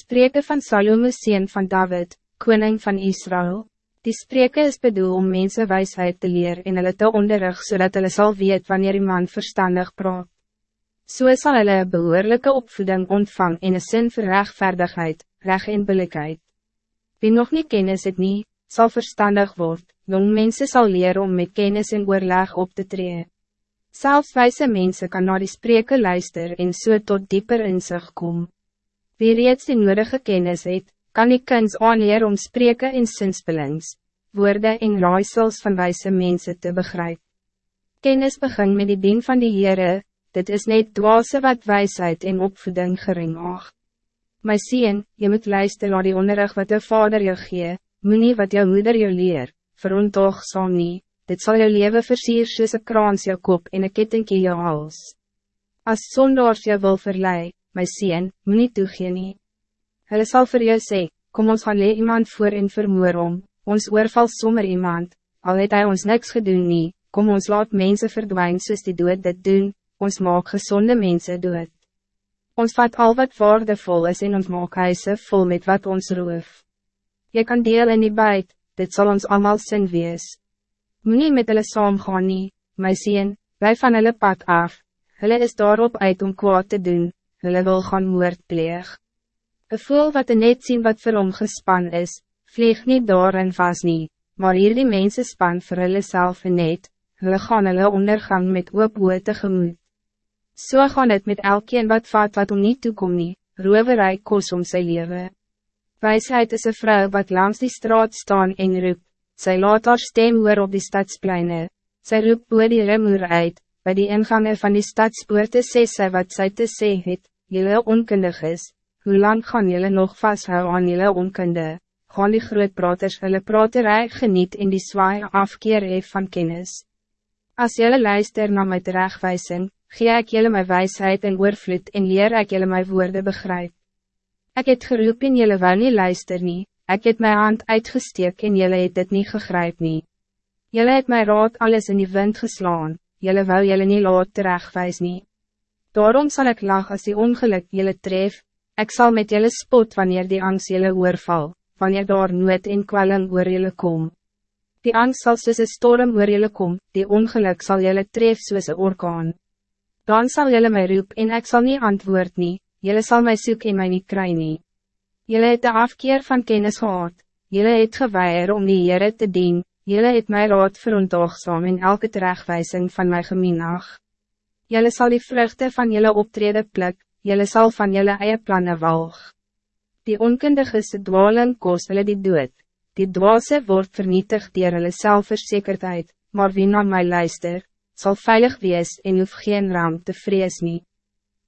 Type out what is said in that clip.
Spreken van Salome sien van David, koning van Israël. Die spreken is bedoel om mensen wijsheid te leren en hulle te onderrig, zodat hulle sal weet wanneer die man verstandig praat. So sal hulle een behoorlijke opvoeding ontvang en een sin vir rechtvaardigheid, recht en billikheid. Wie nog niet kennis het nie, sal verstandig word, jong mensen sal leren om met kennis en oorleg op te treden. Zelfs wijze mensen kan naar die spreken luisteren en so tot dieper in zich komen. Wie reeds die nodige kennis het, kan die kins aanleer om spreken in sinspelings, woorden en raaisels van wijze mensen te begrijpen. Kennis begin met die dien van die Heere, dit is net dwaase wat wijsheid en opvoeding gering aag. My sien, je moet luisteren naar die onderrig wat de vader jou gee, moet wat jou moeder jou leer, verontoog sal nie, dit zal jou leven versier soos een kraans jou kop en een kettingkie jou hals. As sondaars jou wil verlei, my sien, moet nie toegee nie. Hulle sal vir jou sê, kom ons gaan lee iemand voor en vermoor om, ons oorval sommer iemand, al het hy ons niks gedoen nie, kom ons laat mensen verdwijnen soos die dood dit doen, ons maak gezonde mensen dood. Ons vat al wat waardevol is en ons maak huise vol met wat ons roof. Je kan deel in die buit, dit zal ons allemaal sin wees. Moet nie met hulle saam gaan nie, my sien, wij van hulle pad af, hulle is daarop uit om kwaad te doen, hulle wil gaan moord pleeg. Een voel wat een net zien wat vir hom gespan is, vlieg niet door en vast nie, maar hier die mense span vir hulle self een net, hulle gaan hulle ondergang met oop oor tegemoet. So gaan het met elkeen wat vat wat om niet toekom nie, roverij kos om sy leven. Wijsheid is een vrouw wat langs die straat staan en roep, sy laat haar stem hoor op die stadspleine, sy roep oor die remoer uit, bij die ingangen van die stadspoorte sê sy wat sy te sê het, jylle onkundig is, hoe lang gaan jylle nog vasthou aan jylle onkunde, gaan die grootpraters hulle praterij geniet in die zwaai afkeer hef van kennis. Als jylle luister na my terechtwijzing, gee ek jylle my wijsheid en oorvloed en leer ek jylle my woorden begrijp. Ik het geroep en jylle wou nie luister nie, ek het my hand uitgesteek en jylle het dit nie gegryp nie. Jylle het my raad alles in die wind geslaan, jelle wou jelle niet laat terechtwijs nie. Daarom zal ik lach als die ongeluk jelle tref, ik zal met jelle spot wanneer die angst jelle oorval, wanneer daar nooit in kwelling oor jelle kom. Die angst zal soos een storm oor jelle kom, die ongeluk zal jelle tref soos een orkaan. Dan zal jelle mij roep en ik zal niet antwoord nie, jelle zal mij zoeken en mij niet kry nie. Jelle het de afkeer van kennis gehad, jelle het geweier om die Heere te dien, Jelle het mij raad verontagsaam in elke terechtwijzing van mijn geminag. Jelle zal die vruchten van jelle optreden pluk, jelle zal van jelle eie plannen walg. Die onkundige se dwalen kost hulle die dood, die dwaalse wordt vernietigd dier hulle selfverzekerdheid, maar wie na my luister, zal veilig wees en hoef geen raam te vrees niet.